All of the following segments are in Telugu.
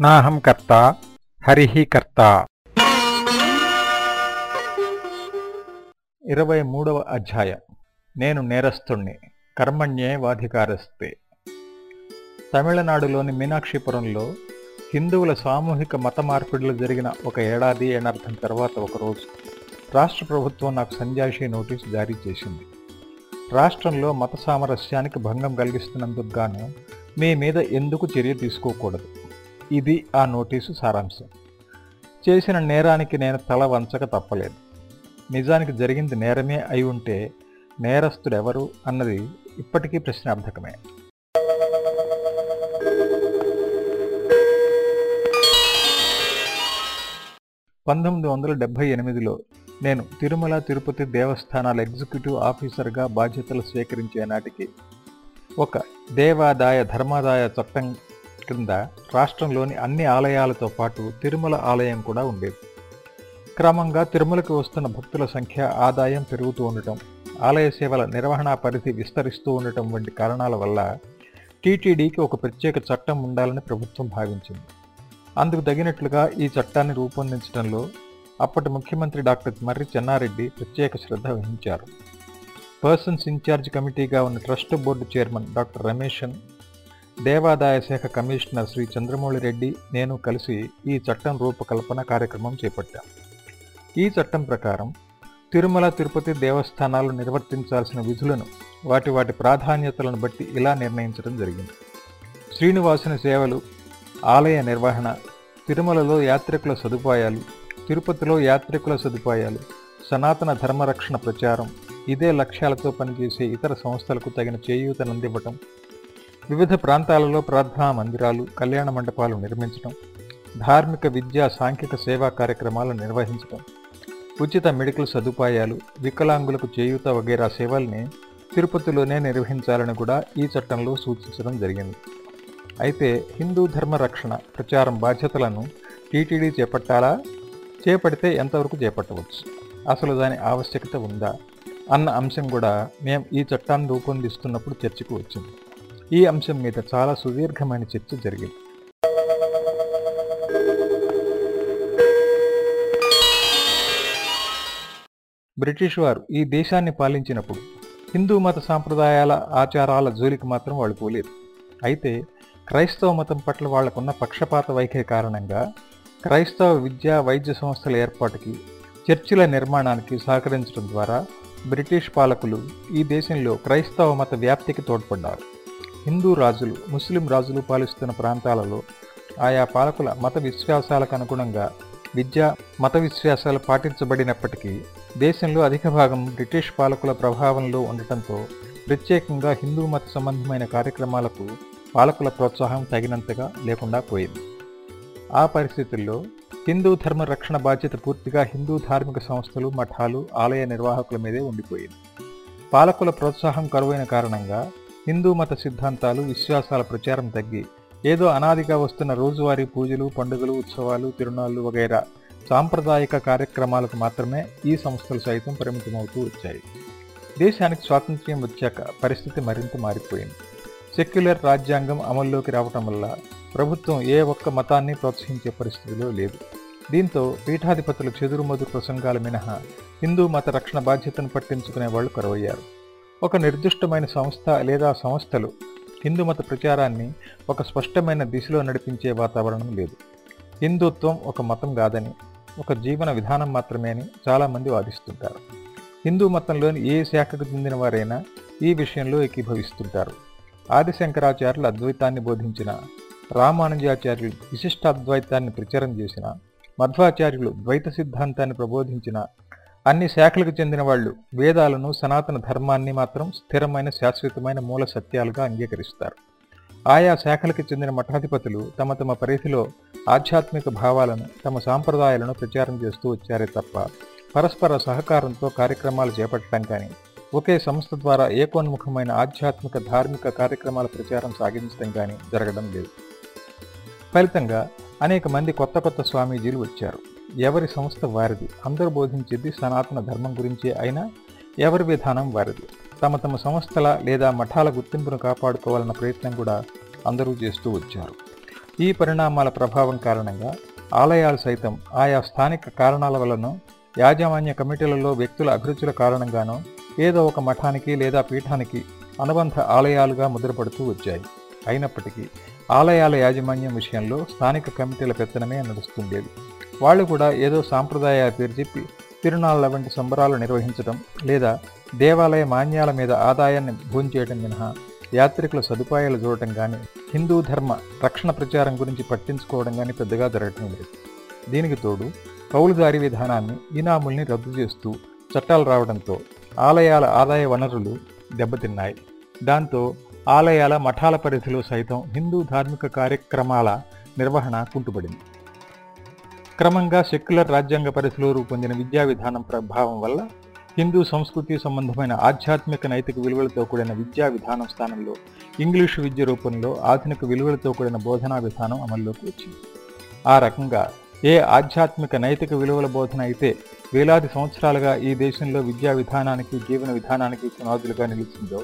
నాహం కర్త హరిః కర్త. ఇరవై మూడవ అధ్యాయం. నేను నేరస్తుణ్ణి కర్మణ్యే వాధికారస్తే. తమిళనాడులోని మీనాక్షిపురంలో హిందువుల సామూహిక మత మార్పిడులు జరిగిన ఒక ఏడాది ఏనార్థం తర్వాత ఒకరోజు రాష్ట్ర ప్రభుత్వం నాకు సంజాయిషీ నోటీసు జారీ చేసింది. రాష్ట్రంలో మత సామరస్యానికి భంగం కలిగిస్తున్నందుకు గాను మీ మీద ఎందుకు చర్య తీసుకోకూడదు? ఇది ఆ నోటీసు సారాంశం. చేసిన నేరానికి నేను తల వంచక తప్పలేదు. నిజానికి జరిగింది నేరమే అయి ఉంటే నేరస్తుడెవరు అన్నది ఇప్పటికీ ప్రశ్నార్థకమే. పంతొమ్మిది వందల డెబ్బై ఎనిమిదిలో నేను తిరుమల తిరుపతి దేవస్థానాల ఎగ్జిక్యూటివ్ ఆఫీసర్గా బాధ్యతలు స్వీకరించే నాటికి ఒక దేవాదాయ ధర్మాదాయ చట్టం క్రింద రాష్ట్రంలోని అన్ని ఆలయాలతో పాటు తిరుమల ఆలయం కూడా ఉండేది. క్రమంగా తిరుమలకు వస్తున్న భక్తుల సంఖ్య ఆదాయం పెరుగుతూ ఉండటం ఆలయ సేవల నిర్వహణ పరిధి విస్తరిస్తూ ఉండటం వంటి కారణాల వల్ల టీటీడీకి ఒక ప్రత్యేక చట్టం ఉండాలని ప్రభుత్వం భావించింది. అందుకు తగినట్లుగా ఈ చట్టాన్ని రూపొందించడంలో అప్పటి ముఖ్యమంత్రి డాక్టర్ మర్రి చెన్నారెడ్డి ప్రత్యేక శ్రద్ధ వహించారు. పర్సన్స్ ఇన్ఛార్జ్ కమిటీగా ఉన్న trust board chairman doctor Rameshan దేవాదాయ శాఖ కమిషనర్ శ్రీ చంద్రమౌళి రెడ్డి నేను కలిసి ఈ చట్టం రూపకల్పన కార్యక్రమం చేపట్టాం. ఈ చట్టం ప్రకారం తిరుమల తిరుపతి దేవస్థానాలు నిర్వర్తించాల్సిన విధులను వాటి వాటి ప్రాధాన్యతలను బట్టి ఇలా నిర్ణయించడం జరిగింది. శ్రీనివాసుని సేవలు ఆలయ నిర్వహణ తిరుమలలో యాత్రికుల సదుపాయాలు తిరుపతిలో యాత్రికుల సదుపాయాలు సనాతన ధర్మరక్షణ ప్రచారం ఇదే లక్ష్యాలతో పనిచేసే ఇతర సంస్థలకు తగిన చేయూతనందివ్వటం వివిధ ప్రాంతాలలో ప్రార్థనా మందిరాలు కళ్యాణ మండపాలు నిర్మించడం ధార్మిక విద్యా సాంఘిక సేవా కార్యక్రమాలు నిర్వహించడం ఉచిత మెడికల్ సదుపాయాలు వికలాంగులకు చేయూత వగైరా సేవల్ని తిరుపతిలోనే నిర్వహించాలని కూడా ఈ చట్టంలో సూచించడం జరిగింది. అయితే హిందూ ధర్మ రక్షణ ప్రచారం బాధ్యతలను టీటీడీ చేపట్టాలా? చేపడితే ఎంతవరకు చేపట్టవచ్చు? అసలు దాని ఆవశ్యకత ఉందా? అన్న అంశం కూడా మేము ఈ చట్టాన్ని రూపొందిస్తున్నప్పుడు చర్చకు వచ్చింది. ఈ అంశం మీద చాలా సుదీర్ఘమైన చర్చ జరిగింది. బ్రిటిష్ వారు ఈ దేశాన్ని పాలించినప్పుడు హిందూ మత సాంప్రదాయాల ఆచారాల జోలికి మాత్రం వాళ్ళు పోలేదు. అయితే క్రైస్తవ మతం పట్ల వాళ్ళకున్న పక్షపాత వైఖరి కారణంగా క్రైస్తవ విద్యా వైద్య సంస్థల ఏర్పాటుకి చర్చిల నిర్మాణానికి సహకరించడం ద్వారా బ్రిటిష్ పాలకులు ఈ దేశంలో క్రైస్తవ మత వ్యాప్తికి తోడ్పడ్డారు. హిందూ రాజులు ముస్లిం రాజులు పాలిస్తున్న ప్రాంతాలలో ఆయా పాలకుల మత విశ్వాసాలకు అనుగుణంగా విద్య మత విశ్వాసాలు పాటించబడినప్పటికీ దేశంలో అధిక భాగం బ్రిటిష్ పాలకుల ప్రభావంలో ఉండటంతో ప్రత్యేకంగా హిందూ మత సంబంధమైన కార్యక్రమాలకు పాలకుల ప్రోత్సాహం తగినంతగా లేకుండా పోయింది. ఆ పరిస్థితుల్లో హిందూ ధర్మ రక్షణ బాధ్యత పూర్తిగా హిందూ ధార్మిక సంస్థలు మఠాలు ఆలయ నిర్వాహకుల మీదే ఉండిపోయింది. పాలకుల ప్రోత్సాహం కరువైన కారణంగా హిందూ మత సిద్ధాంతాలు విశ్వాసాల ప్రచారం తగ్గి ఏదో అనాదిగా వస్తున్న రోజువారీ పూజలు పండుగలు ఉత్సవాలు తిరునాళ్ళు వగైరా సాంప్రదాయక కార్యక్రమాలకు మాత్రమే ఈ సంస్థలు సైతం పరిమితమవుతూ వచ్చాయి. దేశానికి స్వాతంత్ర్యం వచ్చాక పరిస్థితి మరింత మారిపోయింది. సెక్యులర్ రాజ్యాంగం అమల్లోకి రావటం వల్ల ప్రభుత్వం ఏ ఒక్క మతాన్ని ప్రోత్సహించే పరిస్థితిలో లేదు. దీంతో పీఠాధిపతులు చెదురుమదురు ప్రసంగాల మినహా హిందూ మత రక్షణ బాధ్యతను పట్టించుకునే వాళ్ళు కరువయ్యారు. ఒక నిర్దిష్టమైన సంస్థ లేదా సంస్థలు హిందూ మత ప్రచారాన్ని ఒక స్పష్టమైన దిశలో నడిపించే వాతావరణం లేదు. హిందుత్వం ఒక మతం కాదని ఒక జీవన విధానం మాత్రమే అని చాలామంది వాదిస్తుంటారు. హిందూ మతంలోని ఏ శాఖకు చెందిన వారైనా ఈ విషయంలో ఏకీభవిస్తుంటారు. ఆదిశంకరాచార్యులు అద్వైతాన్ని బోధించిన రామానుజాచార్యులు విశిష్టాద్వైతాన్ని ప్రచారం చేసిన మధ్వాచార్యులు ద్వైత సిద్ధాంతాన్ని ప్రబోధించిన అన్ని శాఖలకు చెందిన వాళ్ళు వేదాలను సనాతన ధర్మాన్ని మాత్రం స్థిరమైన శాశ్వతమైన మూల సత్యాలుగా అంగీకరిస్తారు. ఆయా శాఖలకు చెందిన మఠాధిపతులు తమ తమ పరిధిలో ఆధ్యాత్మిక భావాలను తమ సాంప్రదాయాలను ప్రచారం చేస్తూ వచ్చారే తప్ప పరస్పర సహకారంతో కార్యక్రమాలు చేపట్టడం కానీ ఒకే సంస్థ ద్వారా ఏకోన్ముఖమైన ఆధ్యాత్మిక ధార్మిక కార్యక్రమాల ప్రచారం సాగించడం కానీ జరగడం లేదు. ఫలితంగా అనేక మంది కొత్త కొత్త స్వామీజీలు వచ్చారు. ఎవరి సంస్థ వారిది? అందరూ బోధించేది సనాతన ధర్మం గురించే అయినా ఎవరి విధానం వారిది? తమ తమ సంస్థల లేదా మఠాల గుర్తింపును కాపాడుకోవాలన్న ప్రయత్నం కూడా అందరూ చేస్తూ వచ్చారు. ఈ పరిణామాల ప్రభావం కారణంగా ఆలయాలు సైతం ఆయా స్థానిక కారణాల వలన యాజమాన్య కమిటీలలో వ్యక్తుల అభిరుచుల కారణంగానో ఏదో ఒక మఠానికి లేదా పీఠానికి అనుబంధ ఆలయాలుగా ముద్రపడుతూ వచ్చాయి. అయినప్పటికీ ఆలయాల యాజమాన్యం విషయంలో స్థానిక కమిటీల పెత్తనమే నడుస్తుండేది. వాళ్ళు కూడా ఏదో సాంప్రదాయ పేరు చెప్పి తిరునాళ్ళ వంటి సంబరాలు నిర్వహించడం లేదా దేవాలయ మాన్యాల మీద ఆదాయాన్ని భూంచేయడం మినహా యాత్రికుల సదుపాయాలు చూడటం కానీ హిందూ ధర్మ రక్షణ ప్రచారం గురించి పట్టించుకోవడం కానీ పెద్దగా జరగటం లేదు. దీనికి తోడు కౌలుదారి విధానాన్ని ఇనాముల్ని రద్దు చేస్తూ చట్టాలు రావడంతో ఆలయాల ఆదాయ వనరులు దెబ్బతిన్నాయి. దాంతో ఆలయాల మఠాల పరిధిలో సైతం హిందూ ధార్మిక కార్యక్రమాల నిర్వహణ కుంటుపడింది. క్రమంగా సెక్యులర్ రాజ్యాంగ పరిధిలో రూపొందిన విద్యా విధానం ప్రభావం వల్ల హిందూ సంస్కృతి సంబంధమైన ఆధ్యాత్మిక నైతిక విలువలతో కూడిన విద్యా విధానం స్థానంలో ఇంగ్లీషు విద్య రూపంలో ఆధునిక విలువలతో కూడిన బోధనా విధానం అమల్లోకి వచ్చింది. ఆ రకంగా ఏ ఆధ్యాత్మిక నైతిక విలువల బోధన అయితే వేలాది సంవత్సరాలుగా ఈ దేశంలో విద్యా విధానానికి జీవన విధానానికి పునాదులుగా నిలిచిందో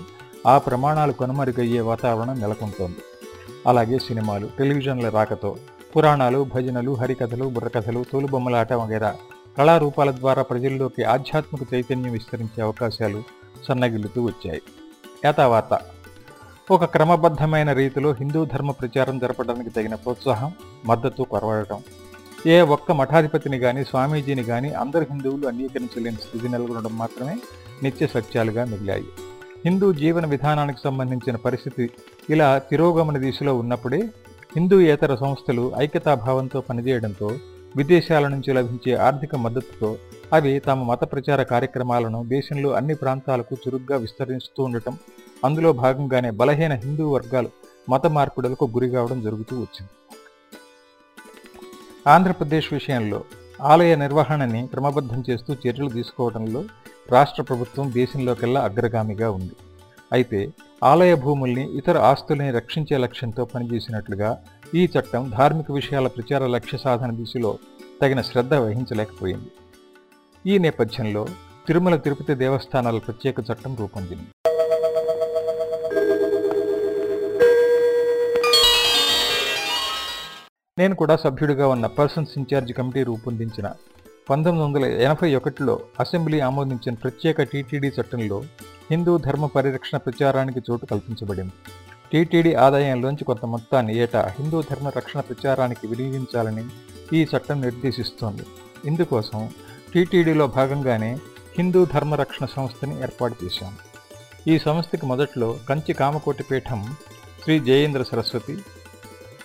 ఆ ప్రమాణాలు కనుమరుగయ్యే వాతావరణం నెలకొంటోంది. అలాగే సినిమాలు టెలివిజన్ల రాకతో పురాణాలు భజనలు హరికథలు బుర్రకథలు తోలుబొమ్మలాట వగేరా కళారూపాల ద్వారా ప్రజల్లోకి ఆధ్యాత్మిక చైతన్యం విస్తరించే అవకాశాలు సన్నగిల్లుతూ వచ్చాయి. యాతావాత ఒక క్రమబద్ధమైన రీతిలో హిందూ ధర్మ ప్రచారం జరపడానికి తగిన ప్రోత్సాహం మద్దతు కొరవడటం. ఏ ఒక్క మఠాధిపతిని కానీ స్వామీజీని కానీ అందరు హిందువులు అంగీకరించలేని స్థితి నెలకొనడం మాత్రమే నిత్య సత్యాలుగా మిగిలాయి. హిందూ జీవన విధానానికి సంబంధించిన పరిస్థితి ఇలా తిరోగమన దిశలో ఉన్నప్పుడే హిందూయేతర సంస్థలు ఐక్యతాభావంతో పనిచేయడంతో విదేశాల నుంచి లభించే ఆర్థిక మద్దతుతో అవి తమ మత ప్రచార కార్యక్రమాలను దేశంలో అన్ని ప్రాంతాలకు చురుగ్గా విస్తరిస్తూ ఉండటం అందులో భాగంగానే బలహీన హిందూ వర్గాలు మత మార్పిడులకు గురి కావడం జరుగుతూ వచ్చింది. ఆంధ్రప్రదేశ్ విషయంలో ఆలయ నిర్వహణని క్రమబద్ధం చేస్తూ చర్యలు తీసుకోవడంలో రాష్ట్ర ప్రభుత్వం దేశంలోకెల్లా అగ్రగామిగా ఉంది. అయితే ఆలయ భూముల్ని ఇతర ఆస్తుల్ని రక్షించే లక్ష్యంతో పనిచేసినట్లుగా ఈ చట్టం ధార్మిక విషయాల ప్రచార లక్ష్య సాధన దిశలో తగిన శ్రద్ధ వహించలేకపోయింది. ఈ నేపథ్యంలో తిరుమల తిరుపతి దేవస్థానాల ప్రత్యేక చట్టం రూపొందింది. నేను కూడా సభ్యుడిగా ఉన్న పర్సన్స్ ఇన్ఛార్జ్ కమిటీ రూపొందించిన పంతొమ్మిది వందల ఎనభై ఒకటిలో అసెంబ్లీ ఆమోదించిన ప్రత్యేక టీటీడీ చట్టంలో హిందూ ధర్మ పరిరక్షణ ప్రచారానికి చోటు కల్పించబడింది. టీటీడీ ఆదాయంలోంచి కొంత మొత్తాన్ని ఏటా హిందూ ధర్మ రక్షణ ప్రచారానికి వినియోగించాలని ఈ చట్టం నిర్దేశిస్తోంది. ఇందుకోసం టీటీడీలో భాగంగానే హిందూ ధర్మ రక్షణ సంస్థని ఏర్పాటు చేశాం. ఈ సంస్థకి మొదట్లో కంచి కామకోటి పీఠం శ్రీ జయేంద్ర సరస్వతి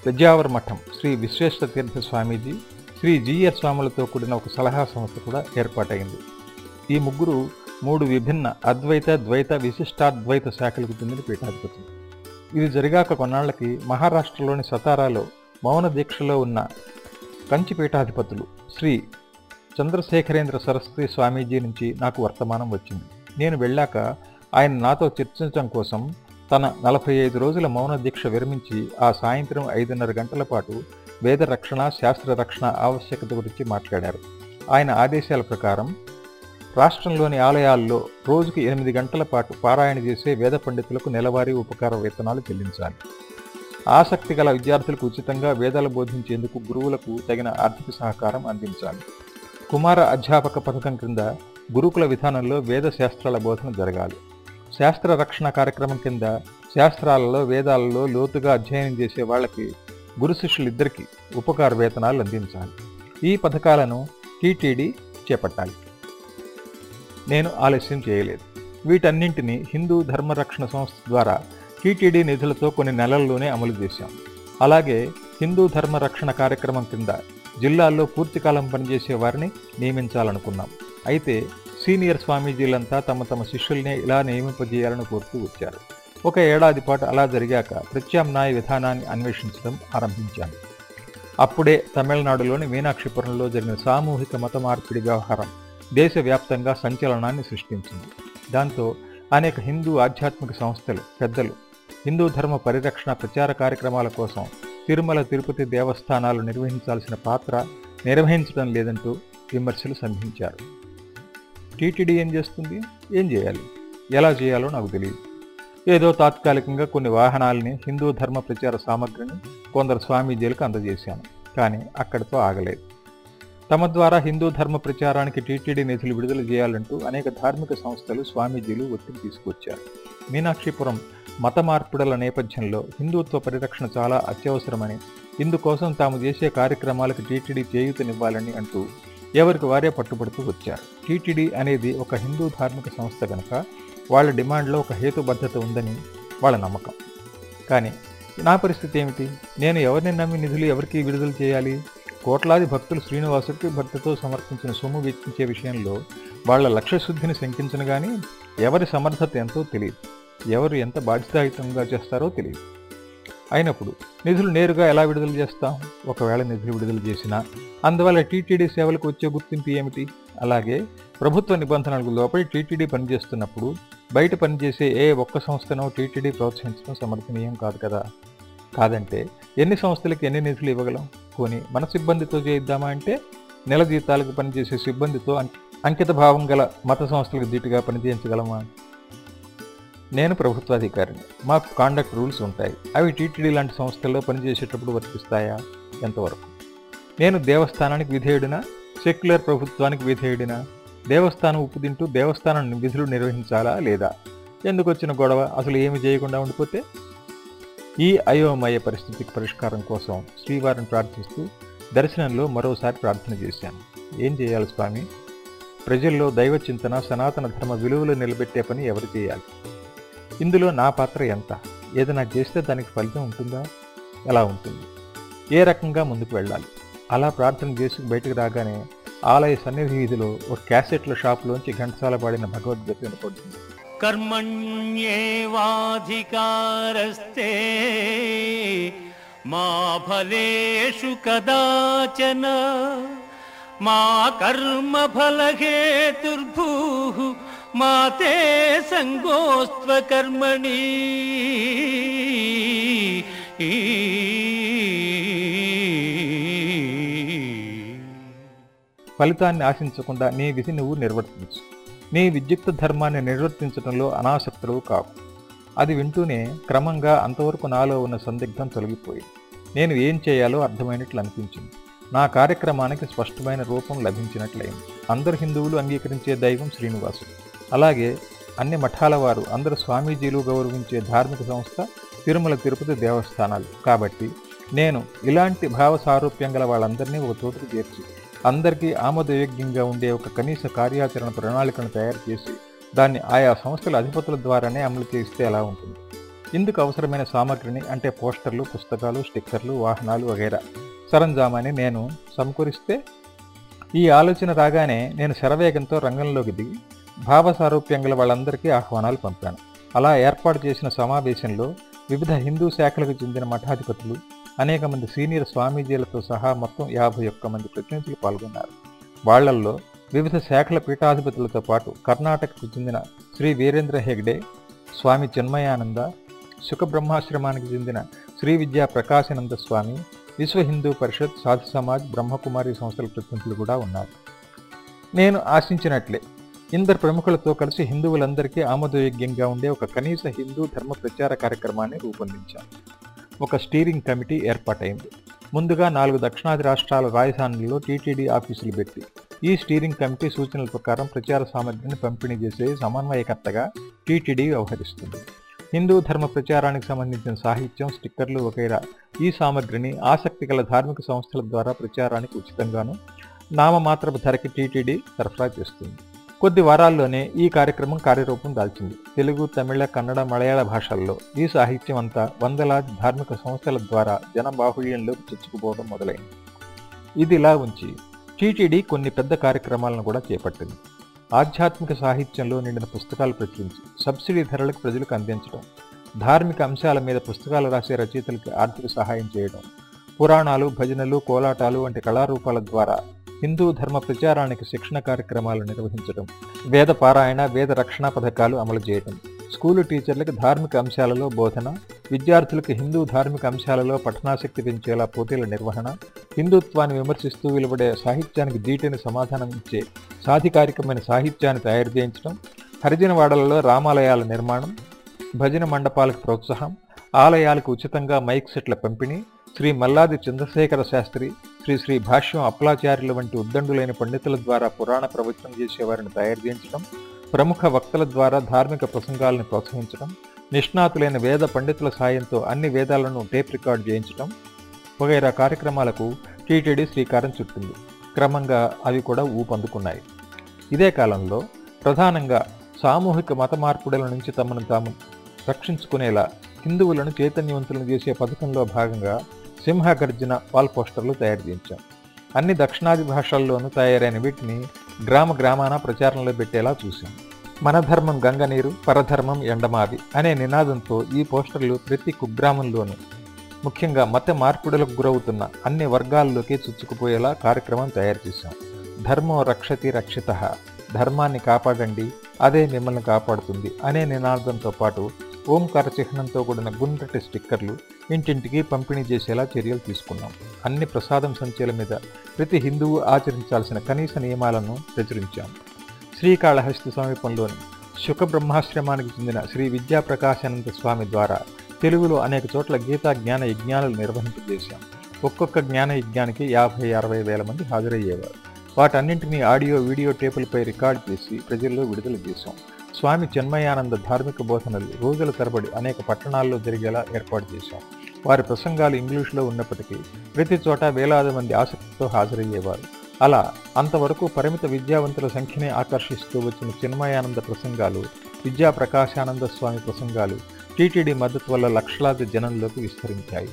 పెజావర్ మఠం శ్రీ విశ్వేశ్వర తీర్థ స్వామీజీ శ్రీ జీఎస్ స్వాములతో కూడిన ఒక సలహా సంస్థ కూడా ఏర్పాటైంది. ఈ ముగ్గురు మూడు విభిన్న అద్వైత ద్వైత విశిష్టాద్వైత శాఖలకు చెందిన పీఠాధిపతులు. ఇది జరిగాక కొన్నాళ్ళకి మహారాష్ట్రలోని సతారాలో మౌన దీక్షలో ఉన్న కంచి పీఠాధిపతులు శ్రీ చంద్రశేఖరేంద్ర సరస్వతి స్వామీజీ నుంచి నాకు వర్తమానం వచ్చింది. నేను వెళ్ళాక ఆయన నాతో చర్చించడం కోసం తన నలభై ఐదు రోజుల మౌన దీక్ష విరమించి ఆ సాయంత్రం ఐదున్నర గంటల పాటు వేద రక్షణ శాస్త్ర రక్షణ ఆవశ్యకత గురించి మాట్లాడారు. ఆయన ఆదేశాల ప్రకారం రాష్ట్రంలోని ఆలయాల్లో రోజుకి ఎనిమిది గంటల పాటు పారాయణ చేసే వేద పండితులకు నెలవారీ ఉపకార వేతనాలు చెల్లించాలి. ఆసక్తి గల విద్యార్థులకు ఉచితంగా వేదాలు బోధించేందుకు గురువులకు తగిన ఆర్థిక సహకారం అందించాలి. కుమార అధ్యాపక పథకం క్రింద గురుకుల విధానంలో వేద శాస్త్రాల బోధన జరగాలి. శాస్త్ర రక్షణ కార్యక్రమం కింద శాస్త్రాలలో వేదాలలో లోతుగా అధ్యయనం చేసే వాళ్ళకి గురు శిష్యులిద్దరికీ ఉపకార వేతనాలు అందించాలి. ఈ పథకాలను టీటీడీ చేపట్టాలి. నేను ఆలస్యం చేయలేదు. వీటన్నింటినీ హిందూ ధర్మరక్షణ సంస్థ ద్వారా టీటీడీ నిధులతో కొన్ని నెలల్లోనే అమలు చేశాం. అలాగే హిందూ ధర్మ రక్షణ కార్యక్రమం కింద జిల్లాల్లో పూర్తికాలం పనిచేసే వారిని నియమించాలనుకున్నాం. అయితే సీనియర్ స్వామీజీలంతా తమ తమ శిష్యుల్నే ఇలా నియమింపజేయాలని కోరుతూ వచ్చారు. ఒక ఏడాది పాటు అలా జరిగాక ప్రత్యామ్నాయ విధానాన్ని అన్వేషించడం ఆరంభించాను. అప్పుడే తమిళనాడులోని మీనాక్షిపురంలో జరిగిన సామూహిక మత మార్పిడి వ్యవహారం దేశవ్యాప్తంగా సంచలనాన్ని సృష్టించింది. దాంతో అనేక హిందూ ఆధ్యాత్మిక సంస్థలు పెద్దలు హిందూ ధర్మ పరిరక్షణ ప్రచార కార్యక్రమాల కోసం తిరుమల తిరుపతి దేవస్థానాలు నిర్వహించాల్సిన పాత్ర నిర్వహించడం లేదంటూ విమర్శలు సంధించారు. టీటీడీ ఏం చేస్తుంది? ఏం చేయాలి? ఎలా చేయాలో నాకు తెలియదు. ఏదో తాత్కాలికంగా కొన్ని వాహనాలని హిందూ ధర్మ ప్రచార సామగ్రిని కొందరు స్వామీజీలకు అందజేశాను కానీ అక్కడితో ఆగలేదు. తమ ద్వారా హిందూ ధర్మ ప్రచారానికి టీటీడీ నిధులు విడుదల చేయాలంటూ అనేక ధార్మిక సంస్థలు స్వామీజీలు ఒత్తిడి తీసుకొచ్చారు. మీనాక్షిపురం మత మార్పిడుల నేపథ్యంలో హిందుత్వ పరిరక్షణ చాలా అత్యవసరమని ఇందుకోసం తాము చేసే కార్యక్రమాలకు టీటీడీ చేయూతనివ్వాలని అంటూ ఎవరికి వారే పట్టుబడుతూ వచ్చారు. టీటీడీ అనేది ఒక హిందూ ధార్మిక సంస్థ కనుక వాళ్ళ డిమాండ్లో ఒక హేతుబద్ధత ఉందని వాళ్ళ నమ్మకం. కానీ నా పరిస్థితి ఏమిటి? నేను ఎవరిని నమ్మి నిధులు ఎవరికి విడుదల చేయాలి? కోట్లాది భక్తులు శ్రీనివాసుడికి భక్తితో సమర్పించిన సొమ్ము వెచ్చించే విషయంలో వాళ్ళ లక్ష్యశుద్ధిని శంకించను కానీ ఎవరి సమర్థత ఎంతో తెలియదు. ఎవరు ఎంత బాధ్యతాయుతంగా చేస్తారో తెలియదు. అయినప్పుడు నిధులు నేరుగా ఎలా విడుదల చేస్తాం? ఒకవేళ నిధులు విడుదల చేసినా అందువల్ల టీటీడీ సేవలకు వచ్చే గుర్తింపు ఏమిటి? అలాగే ప్రభుత్వ నిబంధనలకు లోపలి టీటీడీ పనిచేస్తున్నప్పుడు బయట పనిచేసే ఏ ఒక్క సంస్థనో టీటీడీ ప్రోత్సహించడం సమర్థనీయం కాదు కదా. కాదంటే ఎన్ని సంస్థలకు ఎన్ని నిధులు ఇవ్వగలం? పోనీ మన సిబ్బందితో చేయిద్దామా అంటే నెల జీతాలకు పనిచేసే సిబ్బందితో అంకిత భావం గల మత సంస్థలకు ధీటుగా పనిచేయించగలమా? నేను ప్రభుత్వాధికారిని. మాకు కాండక్ట్ రూల్స్ ఉంటాయి. అవి టీటీడీ లాంటి సంస్థల్లో పనిచేసేటప్పుడు వర్తిస్తాయా? ఎంతవరకు? నేను దేవస్థానానికి విధేయుడినా? సెక్యులర్ ప్రభుత్వానికి విధేయుడినా? దేవస్థానం ఉప్పు తింటూ దేవస్థానం విధులు నిర్వహించాలా లేదా? ఎందుకు వచ్చిన గొడవ? అసలు ఏమి చేయకుండా ఉండిపోతే? ఈ అయోమయ పరిస్థితికి పరిష్కారం కోసం శ్రీవారిని ప్రార్థిస్తూ దర్శనంలో మరోసారి ప్రార్థన చేశాను. ఏం చేయాలి స్వామి? ప్రజల్లో దైవ చింతన సనాతన ధర్మ విలువలు నిలబెట్టే పని ఎవరు చేయాలి? ఇందులో నా పాత్ర ఎంత? ఏదైనా చేస్తే దానికి ఫలితం ఉంటుందా? ఎలా ఉంటుంది? ఏ రకంగా ముందుకు వెళ్ళాలి? అలా ప్రార్థన చేసి బయటకు రాగానే ఆలయ సన్నిధి వీధిలో ఓ క్యాసెట్ల షాప్లోంచి ఘంటసాల పాడిన భగవద్గీత వినపడుతుంది. కర్మణ్యేవాధికారస్తే మా ఫలేషు కదాచన మా కర్మ ఫలహేతుర్భూ మా తే సంగోస్త్వ కర్మణి ఈ ఫలితాన్ని ఆశించకుండా నీ విధి నువ్వు నిర్వర్తించు. నీ విద్యుక్త ధర్మాన్ని నిర్వర్తించడంలో అనాసక్తులు కావు. అది వింటూనే క్రమంగా అంతవరకు నాలో ఉన్న సందిగ్ధం తొలగిపోయింది. నేను ఏం చేయాలో అర్థమైనట్లు అనిపించింది. నా కార్యక్రమానికి స్పష్టమైన రూపం లభించినట్లయింది. అందరు హిందువులు అంగీకరించే దైవం శ్రీనివాసుడు. అలాగే అన్ని మఠాల వారు అందరు స్వామీజీలు గౌరవించే ధార్మిక సంస్థ తిరుమల తిరుపతి దేవస్థానాలు. కాబట్టి నేను ఇలాంటి భావ సారూప్యం గల వాళ్ళందరినీ ఒక చోటుకు చేర్చి అందరికీ ఆమోదయోగ్యంగా ఉండే ఒక కనీస కార్యాచరణ ప్రణాళికను తయారు చేసి దాన్ని ఆయా సంస్థల అధిపతుల ద్వారానే అమలు చేస్తే ఎలా ఉంటుంది? ఇందుకు అవసరమైన సామగ్రిని అంటే పోస్టర్లు పుస్తకాలు స్టిక్కర్లు వాహనాలు వగైరా సరంజామాని నేను సమకూరిస్తే? ఈ ఆలోచన రాగానే నేను శరవేగంతో రంగంలోకి దిగి భావసారూప్యం గల వాళ్ళందరికీ ఆహ్వానాలు పంపాను. అలా ఏర్పాటు చేసిన సమావేశంలో వివిధ హిందూ శాఖలకు చెందిన మఠాధిపతులు అనేక మంది సీనియర్ స్వామీజీలతో సహా మొత్తం యాభై ఒక్క మంది ప్రతినిధులు పాల్గొన్నారు. వాళ్ళల్లో వివిధ శాఖల పీఠాధిపతులతో పాటు కర్ణాటకకు చెందిన శ్రీ వీరేంద్ర హెగ్డే స్వామి చిన్మయానంద సుఖబ్రహ్మాశ్రమానికి చెందిన శ్రీ విద్యా ప్రకాశానంద స్వామి విశ్వ హిందూ పరిషత్ సాధు సమాజ్ బ్రహ్మకుమారి సంస్థల ప్రతినిధులు కూడా ఉన్నారు. నేను ఆశించినట్లే ఇందరు ప్రముఖులతో కలిసి హిందువులందరికీ ఆమోదయోగ్యంగా ఉండే ఒక కనీస హిందూ ధర్మ ప్రచార కార్యక్రమాన్ని రూపొందించాను ఒక స్టీరింగ్ కమిటీ ఏర్పాటైంది. ముందుగా నాలుగు దక్షిణాది రాష్ట్రాల రాజధానుల్లో టీటీడీ ఆఫీసులు పెట్టి ఈ స్టీరింగ్ కమిటీ సూచనల ప్రకారం ప్రచార సామగ్రిని పంపిణీ చేసే సమన్వయకర్తగా టీటీడీ వ్యవహరిస్తుంది. హిందూ ధర్మ ప్రచారానికి సంబంధించిన సాహిత్యం స్టిక్కర్లు వగైరా ఈ సామగ్రిని ఆసక్తి గల ధార్మిక సంస్థల ద్వారా ప్రచారానికి ఉచితంగాను నామమాత్రపు ధరకి టీటీడీ సరఫరా చేస్తుంది. కొద్ది వారాల్లోనే ఈ కార్యక్రమం కార్యరూపం దాల్చింది. తెలుగు తమిళ కన్నడ మలయాళ భాషల్లో ఈ సాహిత్యం అంతా వందలాది ధార్మిక సంస్థల ద్వారా జనబాహుళ్యంలోకి చొచ్చుకుపోవడం మొదలైంది. ఇది ఇలా ఉంచి టీటీడీ కొన్ని పెద్ద కార్యక్రమాలను కూడా చేపట్టింది. ఆధ్యాత్మిక సాహిత్యంలో నిండిన పుస్తకాలు ప్రచురించి సబ్సిడీ ధరలకు ప్రజలకు అందించడం ధార్మిక అంశాల మీద పుస్తకాలు రాసే రచయితలకు ఆర్థిక సహాయం చేయడం పురాణాలు భజనలు కోలాటాలు వంటి కళారూపాల ద్వారా హిందూ ధర్మ ప్రచారానికి శిక్షణ కార్యక్రమాలు నిర్వహించడం వేద పారాయణ వేద రక్షణ పథకాలు అమలు చేయడం స్కూలు టీచర్లకు ధార్మిక అంశాలలో బోధన విద్యార్థులకు హిందూ ధార్మిక అంశాలలో పఠనాశక్తి పెంచేలా పోటీల నిర్వహణ హిందుత్వాన్ని విమర్శిస్తూ వెలువడే సాహిత్యానికి దీటైన సమాధానం ఇచ్చే సాధికారికమైన సాహిత్యాన్ని తయారు చేయించడం హరిజనవాడలలో రామాలయాల నిర్మాణం భజన మండపాలకు ప్రోత్సాహం ఆలయాలకు ఉచితంగా మైక్ సెట్ల పంపిణీ శ్రీ మల్లాది చంద్రశేఖర శాస్త్రి శ్రీ శ్రీ భాష్యం అప్లాచార్యుల వంటి ఉద్దండులైన పండితుల ద్వారా పురాణ ప్రవచనం చేసేవారిని తయారు చేయించడం ప్రముఖ వక్తల ద్వారా ధార్మిక ప్రసంగాలను ప్రోత్సహించడం నిష్ణాతులైన వేద పండితుల సాయంతో అన్ని వేదాలను టేప్ రికార్డ్ చేయించడం వగైరా కార్యక్రమాలకు టీటీడీ శ్రీకారం చుట్టింది. క్రమంగా అవి కూడా ఊపందుకున్నాయి. ఇదే కాలంలో ప్రధానంగా సామూహిక మత మార్పుడుల నుంచి తమను తాము రక్షించుకునేలా హిందువులను చైతన్యవంతులను చేసే పథకంలో భాగంగా సింహగర్జన వాల్ పోస్టర్లు తయారు చేయించాం. అన్ని దక్షిణాది భాషల్లోనూ తయారైన వీటిని గ్రామ గ్రామాన ప్రచారంలో పెట్టేలా చూశాం. మన ధర్మం గంగనీరు పరధర్మం ఎండమావి అనే నినాదంతో ఈ పోస్టర్లు ప్రతి కుగ్రామంలోనూ ముఖ్యంగా మత మార్పిడులకు గురవుతున్న అన్ని వర్గాల్లోకి చుచ్చుకుపోయేలా కార్యక్రమం తయారు చేశాం. ధర్మం రక్షతి రక్షిత ధర్మాన్ని కాపాడండి అదే మిమ్మల్ని కాపాడుతుంది అనే నినాదంతో పాటు ఓంకార చిహ్నంతో కూడిన గుండ్రటి స్టిక్కర్లు ఇంటింటికి పంపిణీ చేసేలా చర్యలు తీసుకున్నాం. అన్ని ప్రసాదం సంఖ్యల మీద ప్రతి హిందువు ఆచరించాల్సిన కనీస నియమాలను ప్రచురించాం. శ్రీకాళహస్తి సమీపంలోని శుకబ్రహ్మాశ్రమానికి చెందిన శ్రీ విద్యాప్రకాశానంద స్వామి ద్వారా తెలుగులో అనేక చోట్ల గీతా జ్ఞాన యజ్ఞాలను నిర్వహింపజేశాం ఒక్కొక్క జ్ఞాన యజ్ఞానికి యాభై అరవై వేల మంది హాజరయ్యేవారు. వాటన్నింటినీ ఆడియో వీడియో టేపులపై రికార్డ్ చేసి ప్రజల్లో విడుదల చేశాం. స్వామి జన్మయానంద ధార్మిక బోధనలు రోజుల తరబడి అనేక పట్టణాల్లో జరిగేలా ఏర్పాటు చేశాం. వారి ప్రసంగాలు ఇంగ్లీషులో ఉన్నప్పటికీ ప్రతి చోట వేలాది మంది ఆసక్తితో హాజరయ్యేవారు. అలా అంతవరకు పరిమిత విద్యావంతుల సంఖ్యనే ఆకర్షిస్తూ వచ్చిన చిన్మయానంద ప్రసంగాలు విద్యా ప్రకాశానంద స్వామి ప్రసంగాలు టీటీడీ మద్దతు వల్ల లక్షలాది జనంలోకి విస్తరించాయి.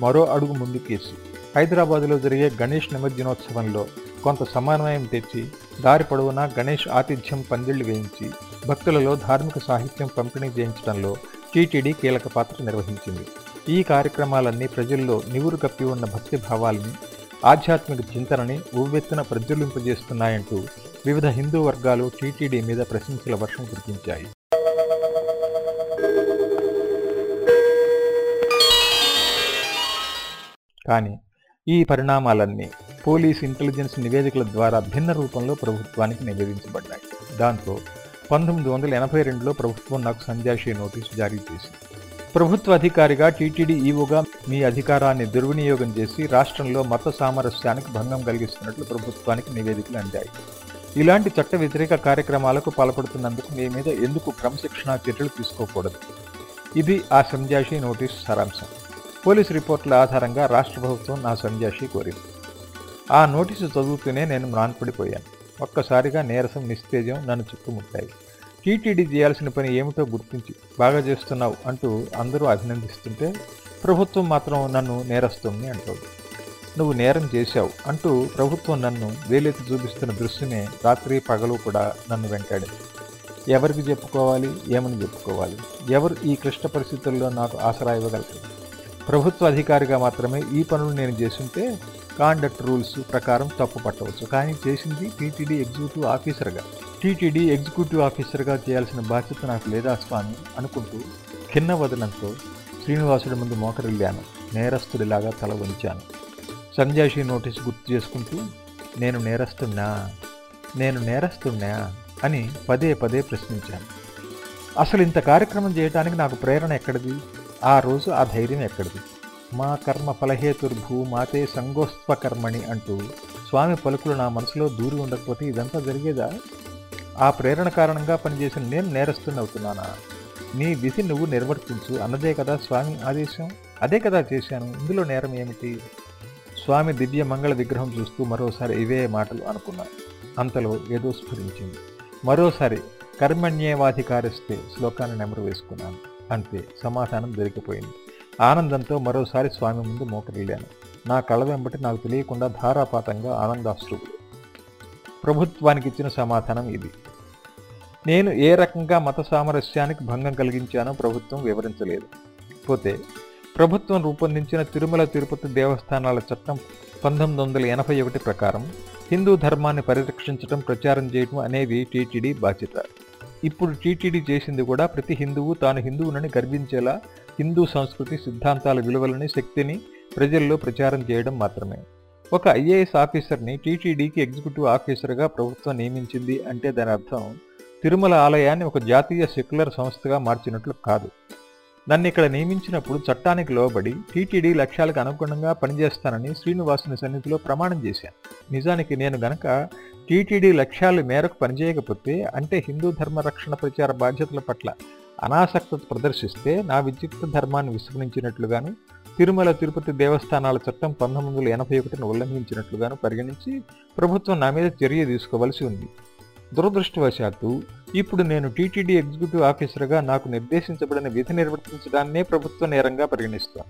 మరో అడుగు ముందుకేసి. హైదరాబాదులో జరిగే గణేష్ నిమజ్జనోత్సవంలో కొంత సమన్వయం తెచ్చి దారి పొడవునా గణేష్ ఆతిథ్యం పందిళ్ళు వేయించి భక్తులలో ధార్మిక సాహిత్యం పంపిణీ చేయించడంలో టీటీడీ కీలక పాత్ర నిర్వహించింది. ఈ కార్యక్రమాలన్నీ ప్రజల్లో నివురు కప్పి ఉన్న భక్తి భావాలని ఆధ్యాత్మిక చింతనని ఉవ్వెత్తున ప్రజ్వలింపజేస్తున్నాయంటూ వివిధ హిందూ వర్గాలు టీటీడీ మీద ప్రశంసల వర్షం కురిపించాయి. కానీ ఈ పరిణామాలన్నీ పోలీస్ ఇంటెలిజెన్స్ నివేదికల ద్వారా భిన్న రూపంలో ప్రభుత్వానికి నివేదించబడ్డాయి. దాంతో పంతొమ్మిది వందల ఎనభై రెండులో ప్రభుత్వం నాకు సంజాషి నోటీసు జారీ చేసింది. ప్రభుత్వ అధికారిగా టీటీడీ ఈవోగా మీ అధికారాన్ని దుర్వినియోగం చేసి రాష్ట్రంలో మత సామరస్యానికి భంగం కలిగిస్తున్నట్లు ప్రభుత్వానికి నివేదికలు అందాయి. ఇలాంటి చట్ట వ్యతిరేక కార్యక్రమాలకు పాల్పడుతున్నందుకు మీ మీద ఎందుకు క్రమశిక్షణా చర్యలు తీసుకోకూడదు? ఇది ఆ సంజాషి నోటీసు సారాంశం. పోలీస్ రిపోర్టుల ఆధారంగా రాష్ట్ర ప్రభుత్వం నా సంజాషి కోరింది. ఆ నోటీసు చదువుతూనే నేను మ్రాన్పడిపోయాను. ఒక్కసారిగా నీరసం నిస్తేజం నన్ను చుట్టుముట్టాయి. టీటీడీ చేయాల్సిన పని ఏమిటో గుర్తించి బాగా చేస్తున్నావు అంటూ అందరూ అభినందిస్తుంటే ప్రభుత్వం మాత్రం నన్ను నేరస్తుంది అంటోంది. నువ్వు నేరం చేశావు అంటూ ప్రభుత్వం నన్ను వేలెత్తి చూపిస్తున్న దృశ్యమే రాత్రి పగలు కూడా నన్ను వెంటాడింది. ఎవరికి చెప్పుకోవాలి? ఏమని చెప్పుకోవాలి? ఎవరు ఈ క్లిష్ట పరిస్థితుల్లో నాకు ఆసరా ఇవ్వగలరు? ప్రభుత్వ అధికారిగా మాత్రమే ఈ పనులు నేను చేసుంటే కాండక్ట్ రూల్స్ ప్రకారం తప్పు పట్టవచ్చు. కానీ చేసింది టీటీడీ ఎగ్జిక్యూటివ్ ఆఫీసర్గా టీటీడీ ఎగ్జిక్యూటివ్ ఆఫీసర్గా చేయాల్సిన బాధ్యత నాకు లేదా స్వామి అనుకుంటూ కిన్న వదనంతో శ్రీనివాసుడి ముందు మోకరిల్లాను. నేరస్తుడిలాగా తల వంచాను. సంజాషి నోటీస్ గుర్తు చేసుకుంటూ నేను నేరస్తున్నా? నేను నేరస్తున్నా? అని పదే పదే ప్రశ్నించాను. అసలు ఇంత కార్యక్రమం చేయడానికి నాకు ప్రేరణ ఎక్కడిది? ఆ రోజు ఆ ధైర్యం ఎక్కడిది? మా కర్మ ఫలహేతుర్భూ మాతే సంగోస్త్వకర్మణి అంటూ స్వామి పలుకులు నా మనసులో దూరి ఉండకపోతే ఇదంతా జరిగేదా? ఆ ప్రేరణ కారణంగా పనిచేసిన నేను నేరస్తున్నవుతున్నానా? నీ విధి నువ్వు నిర్వర్తించు అన్నదే కదా స్వామి ఆదేశం? అదే కదా చేశాను. ఇందులో నేరం ఏమిటి? స్వామి దివ్య మంగళ విగ్రహం చూస్తూ మరోసారి ఇవే మాటలు అనుకున్నాను అంతలో ఏదో స్ఫురించింది. మరోసారి కర్మణ్యేవాధికారిస్తే శ్లోకాన్ని నెమరు వేసుకున్నాను. అంతే సమాధానం దొరికిపోయింది. ఆనందంతో మరోసారి స్వామి ముందు మోకరిల్లాను. నా కళ్ళ వెంబటి నాకు తెలియకుండా ధారాపాతంగా ఆనందాశ్రువులు ప్రభుత్వానికి ఇచ్చిన సమాధానం ఇది. నేను ఏ రకంగా మత సామరస్యానికి భంగం కలిగించానో ప్రభుత్వం వివరించలేదు. పోతే ప్రభుత్వం రూపొందించిన తిరుమల తిరుపతి దేవస్థానాల చట్టం పంతొమ్మిది వందల ఎనభై ఒకటి ప్రకారం హిందూ ధర్మాన్ని పరిరక్షించడం ప్రచారం చేయడం అనేది టీటీడీ బాధ్యత. ఇప్పుడు టీటీడీ చేసింది కూడా ప్రతి హిందువు తాను హిందువునని గర్వించేలా హిందూ సంస్కృతి సిద్ధాంతాల విలువలని శక్తిని ప్రజల్లో ప్రచారం చేయడం మాత్రమే. ఒక ఐఏఎస్ ఆఫీసర్ని టీటీడీకి ఎగ్జిక్యూటివ్ ఆఫీసర్గా ప్రభుత్వం నియమించింది అంటే దాని అర్థం తిరుమల ఆలయాన్ని ఒక జాతీయ సెక్యులర్ సంస్థగా మార్చినట్లు కాదు. నన్ను ఇక్కడ నియమించినప్పుడు చట్టానికి లోబడి టీటీడీ లక్ష్యాలకు అనుగుణంగా పనిచేస్తానని శ్రీనివాసుని సన్నిధిలో ప్రమాణం చేశాను. నిజానికి నేను గనక టీటీడీ లక్ష్యాల మేరకు పనిచేయకపోతే అంటే హిందూ ధర్మ రక్షణ ప్రచార బాధ్యతల పట్ల అనాసక్తత ప్రదర్శిస్తే నా విద్యుక్త ధర్మాన్ని విస్మరించినట్లుగాను తిరుమల తిరుపతి దేవస్థానాల చట్టం పంతొమ్మిది వందల ఎనభై ఒకటిని ఉల్లంఘించినట్లుగాను పరిగణించి ప్రభుత్వం నా మీద చర్య తీసుకోవలసి ఉంది. దురదృష్టవశాత్తు ఇప్పుడు నేను టీటీడీ ఎగ్జిక్యూటివ్ ఆఫీసర్గా నాకు నిర్దేశించబడిన విధి నిర్వర్తించడాన్నే ప్రభుత్వ నేరంగా పరిగణిస్తాను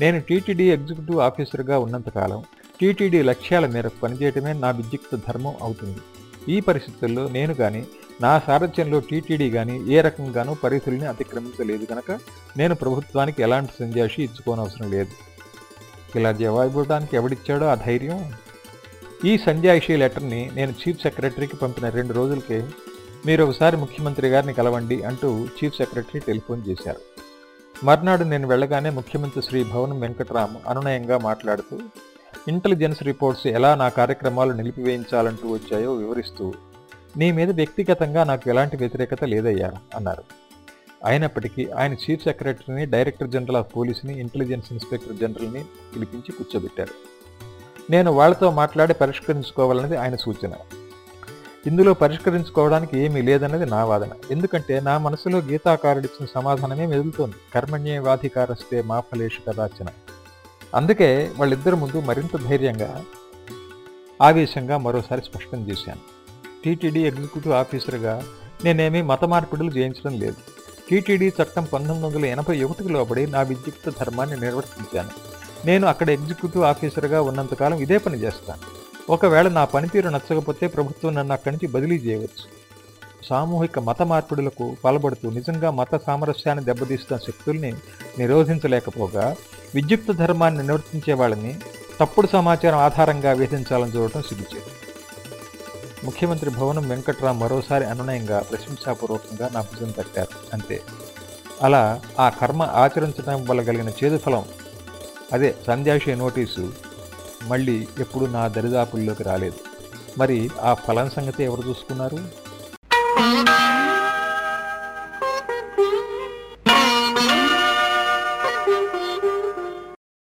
నేను టీటీడీ ఎగ్జిక్యూటివ్ ఆఫీసర్గా ఉన్నంతకాలం టీటీడీ లక్ష్యాల మేరకు పనిచేయటమే నా విద్యుక్త ధర్మం అవుతుంది. ఈ పరిస్థితుల్లో నేను కానీ నా సారథ్యంలో టీటీడీ కానీ ఏ రకంగానూ పరిధుల్ని అతిక్రమించలేదు కనుక నేను ప్రభుత్వానికి ఎలాంటి సంజాషి ఇచ్చుకోనవసరం లేదు. ఇలా జవాబివ్వడానికి ఎవడిచ్చాడో ఆ ధైర్యం? ఈ సంజాయిషి లెటర్ని నేను చీఫ్ సెక్రటరీకి పంపిన రెండు రోజులకే మీరు ఒకసారి ముఖ్యమంత్రి గారిని కలవండి అంటూ చీఫ్ సెక్రటరీ టెలిఫోన్ చేశారు. మర్నాడు నేను వెళ్ళగానే ముఖ్యమంత్రి శ్రీ భవనం వెంకట్రామ్ అనునయంగా మాట్లాడుతూ ఇంటెలిజెన్స్ రిపోర్ట్స్ ఎలా నా కార్యక్రమాలు నిలిపివేయించాలంటూ వచ్చాయో వివరిస్తూ నీ మీద వ్యక్తిగతంగా నాకు ఎలాంటి వ్యతిరేకత లేదయ్యా అన్నారు. అయినప్పటికీ ఆయన చీఫ్ సెక్రటరీని డైరెక్టర్ జనరల్ ఆఫ్ పోలీస్ని ఇంటెలిజెన్స్ ఇన్స్పెక్టర్ జనరల్ని పిలిపించి కూర్చోబెట్టారు. నేను వాళ్ళతో మాట్లాడి పరిష్కరించుకోవాలన్నది ఆయన సూచన. ఇందులో పరిష్కరించుకోవడానికి ఏమీ లేదన్నది నా వాదన. ఎందుకంటే నా మనసులో గీతాకారుడిచ్చిన సమాధానమే మెదులుతోంది. కర్మణ్యేవాధికారస్తే మా ఫలేషు కదాచన. అందుకే వాళ్ళిద్దరి ముందు మరింత ధైర్యంగా ఆవేశంగా మరోసారి స్పష్టం చేశాను. టీటీడీ ఎగ్జిక్యూటివ్ ఆఫీసర్గా నేనేమీ మత మార్పిడులు చేయించడం లేదు. టీటీడీ చట్టం పంతొమ్మిది వందల ఎనభై ఒకటికి లోబడి నా విద్యుక్త ధర్మాన్ని నిర్వర్తించాను. నేను అక్కడ ఎగ్జిక్యూటివ్ ఆఫీసర్గా ఉన్నంతకాలం ఇదే పని చేస్తాను. ఒకవేళ నా పనితీరు నచ్చకపోతే ప్రభుత్వం నన్ను అక్కడి నుంచి బదిలీ చేయవచ్చు. సామూహిక మత మార్పిడులకు పాల్పడుతూ నిజంగా మత సామరస్యాన్ని దెబ్బతీస్తున్న శక్తుల్ని నిరోధించలేకపోగా విద్యుక్త ధర్మాన్ని నిర్వర్తించే వాళ్ళని తప్పుడు సమాచారం ఆధారంగా వేధించాలని చూడటం సిగ్గుచేది ముఖ్యమంత్రి భవనం వెంకట్రామ్ మరోసారి అనునయంగా ప్రశంసాపూర్వకంగా నా భుజం తట్టారు. అంతే. అలా ఆ కర్మ ఆచరించడం వల్ల కలిగిన చేదు ఫలం అదే సంధ్యాశయ నోటీసు. మళ్ళీ ఎప్పుడు నా దరిదాపుల్లోకి రాలేదు. మరి ఆ ఫలం సంగతి ఎవరు చూసుకున్నారు?